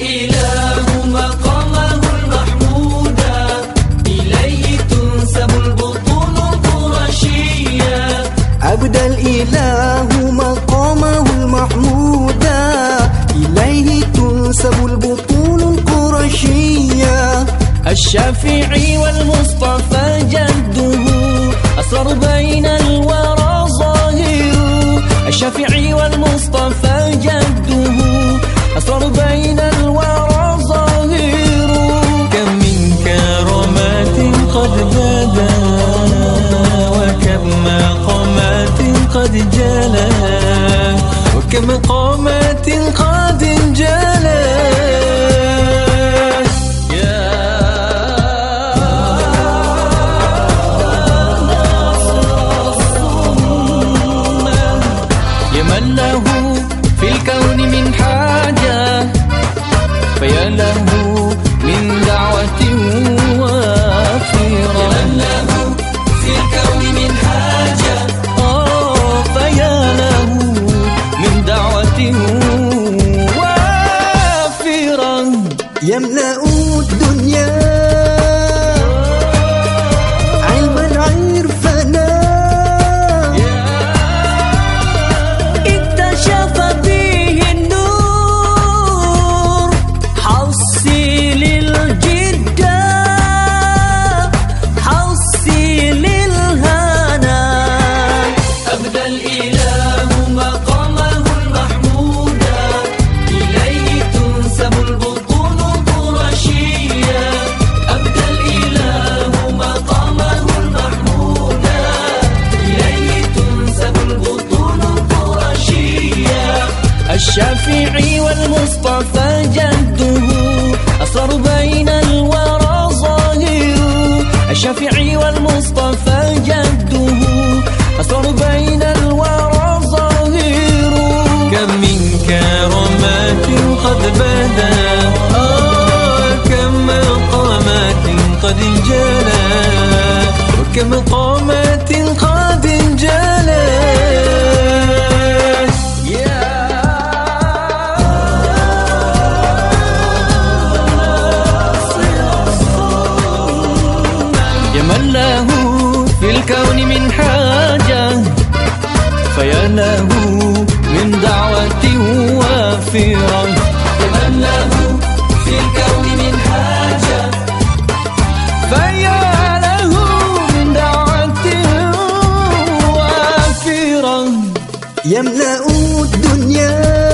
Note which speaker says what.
Speaker 1: الإله مقامه إليه
Speaker 2: تنسب البطون القرشية أبدى الإله مقامه إليه تنسب البطون القرشية الشافعي والمصطفى جد
Speaker 3: يملأ
Speaker 1: الشافعي والمصطفى جده. أصر بين الورى ظاهر الشافعي والمصطفى جده. أصر بين الورى ظاهر
Speaker 2: كم من كرامات قد بدا. آه كم مقامات قد انجلى. وكم مقامات قد انجلى.
Speaker 1: الكون من حاجة فيا له من دعوة وافرة.
Speaker 2: لمن له في الكون من حاجة
Speaker 1: فيا له من دعوة وافرة.
Speaker 3: يملأ الدنيا